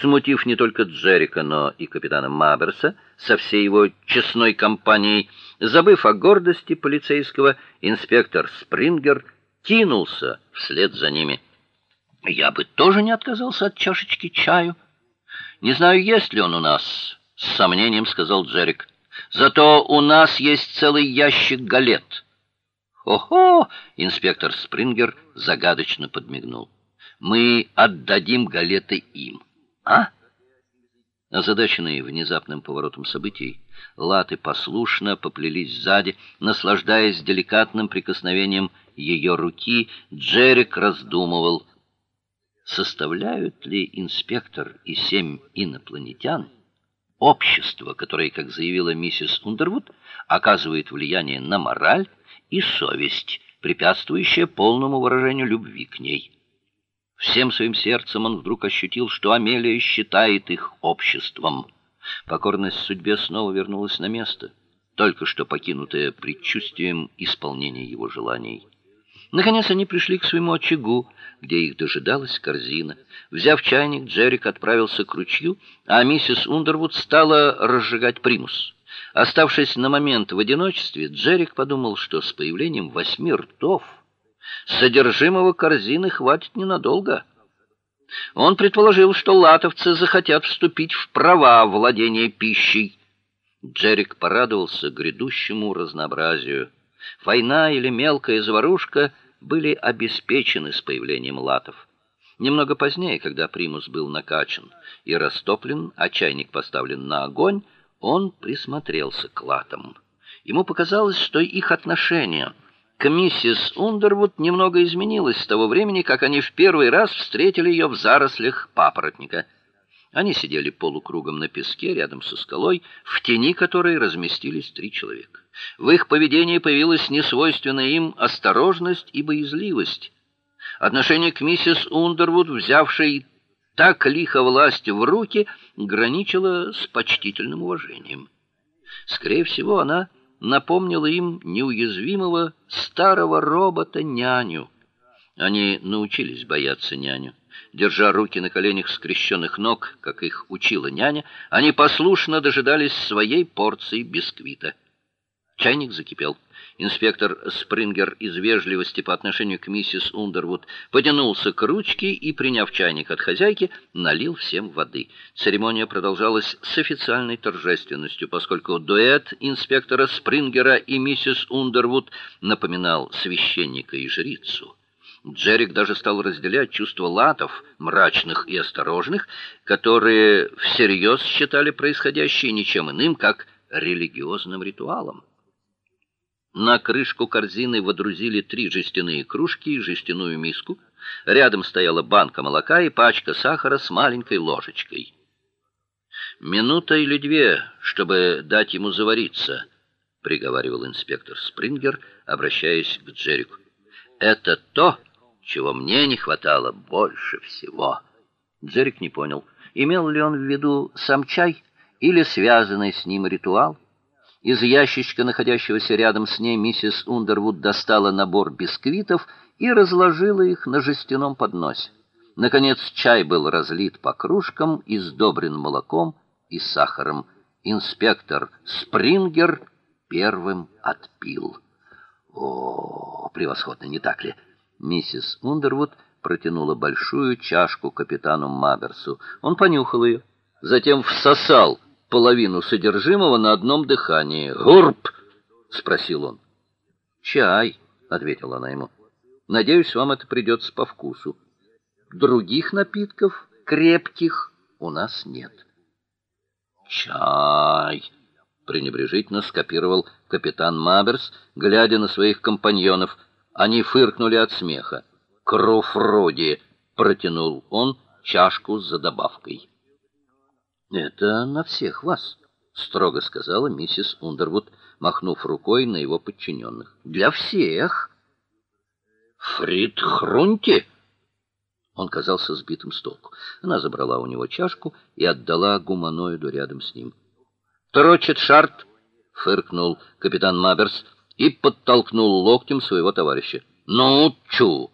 смутив не только Джерика, но и капитана Маберса со всей его честной компанией. Забыв о гордости полицейского, инспектор Спрингер кинулся вслед за ними. Я бы тоже не отказался от чашечки чаю. Не знаю, есть ли он у нас, с сомнением сказал Джерик. Зато у нас есть целый ящик галет. Ого, инспектор Спрингер загадочно подмигнул. Мы отдадим галеты им. А? Озадаченные внезапным поворотом событий, латы послушно поплелись сзади, наслаждаясь деликатным прикосновением ее руки, Джерик раздумывал, составляют ли инспектор и семь инопланетян общество, которое, как заявила миссис Ундервуд, оказывает влияние на мораль и совесть, препятствующее полному выражению любви к ней. Всем своим сердцем он вдруг ощутил, что Амелия считает их обществом. Покорность судьбе снова вернулась на место, только что покинутая предчувствием исполнения его желаний. Наконец они пришли к своему очагу, где их дожидалась корзина. Взяв чайник, Джерик отправился к ручью, а миссис Ундервуд стала разжигать примус. Оставшись на момент в одиночестве, Джерик подумал, что с появлением восьми ртов содержимого корзины хватит ненадолго. Он предположил, что латовцы захотят вступить в права владения пищей. Джерик порадовался грядущему разнообразию. Война или мелкая заварушка были обеспечены с появлением латов. Немного позднее, когда примус был накачан и растоплен, а чайник поставлен на огонь, он присмотрелся к латам. Ему показалось, что их отношение к миссис Ундервуд немного изменилось с того времени, как они в первый раз встретили ее в зарослях папоротника. Они сидели полукругом на песке рядом со скалой, в тени которой разместились три человека. В их поведении появилась несвойственная им осторожность и боязливость. Отношение к миссис Ундервуд, взявшей так лихо власть в руки, граничило с почтительным уважением. Скорее всего, она напомнила им неуязвимого старого робота-няню. Они научились бояться няню. Держа руки на коленях скрещенных ног, как их учила няня, они послушно дожидались своей порции бисквита. Чайник закипел. Инспектор Спрингер из вежливости по отношению к миссис Ундервуд потянулся к ручке и, приняв чайник от хозяйки, налил всем воды. Церемония продолжалась с официальной торжественностью, поскольку дуэт инспектора Спрингера и миссис Ундервуд напоминал священника и жрицу. Джерик даже стал разделять чувства латов, мрачных и осторожных, которые всерьез считали происходящее ничем иным, как религиозным ритуалом. На крышку корзины водрузили три жестяные кружки и жестяную миску. Рядом стояла банка молока и пачка сахара с маленькой ложечкой. Минута или две, чтобы дать ему завариться, приговаривал инспектор Спрингер, обращаясь к Джеррику. Это то, чего мне не хватало больше всего. Джеррик не понял, имел ли он в виду сам чай или связанный с ним ритуал. Из ящичка, находящегося рядом с ней, миссис Ундервуд достала набор бисквитов и разложила их на жестяном подносе. Наконец чай был разлит по кружкам и сдобрен молоком и сахаром. Инспектор Спрингер первым отпил. О, превосходно, не так ли? Миссис Ундервуд протянула большую чашку капитану Маберсу. Он понюхал ее, затем всосал половину содержимого на одном дыхании. "Гурп?" спросил он. "Чай", ответила она ему. "Надеюсь, вам это придется по вкусу. Других напитков крепких у нас нет". "Чай", пренебрежительно скопировал капитан Маберс, глядя на своих компаньонов. Они фыркнули от смеха. "Круфроди", протянул он чашку за добавкой. Это на всех вас, строго сказала миссис Ундервуд, махнув рукой на его подчиненных. Для всех. Фрид Хрунти он казался сбитым с толку. Она забрала у него чашку и отдала гуманоиду рядом с ним. "Трочет шарт", фыркнул капитан Маберс и подтолкнул локтем своего товарища. "Ну, чу,